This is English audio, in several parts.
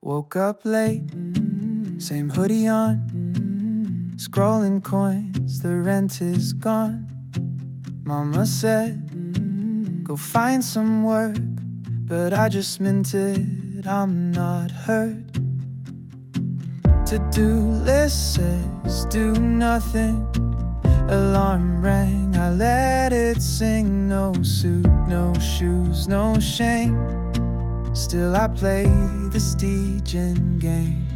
Woke up late, same hoodie on. Scrolling coins, the rent is gone. Mama said, go find some work. But I just it, I'm not hurt. To do list says do nothing. Alarm rang, I let it sing. No suit, no shoes, no shame. Still, I play the Stygian game.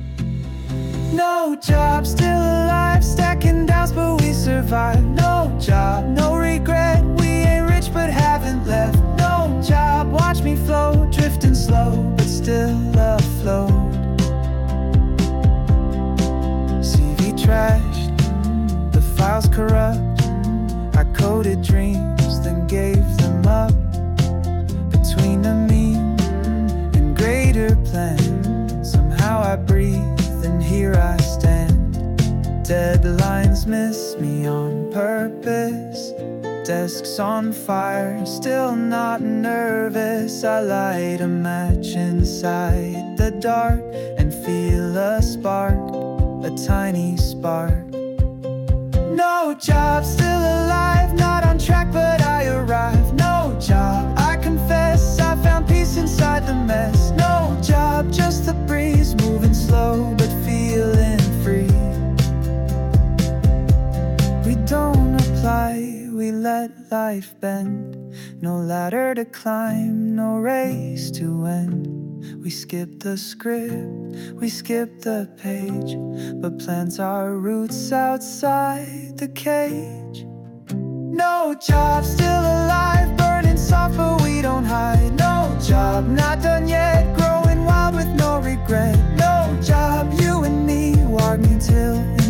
No job, still alive, stacking downs, but we survive. Deadlines miss me on purpose. Desks on fire, still not nervous. I light a match inside the dark and feel a spark, a tiny spark. No job, let life bend. No ladder to climb, no race to end. We skip the script, we skip the page, but plants our roots outside the cage. No job, still alive, burning soft, but we don't hide. No job, not done yet, growing wild with no regret. No job, you and me, walking till.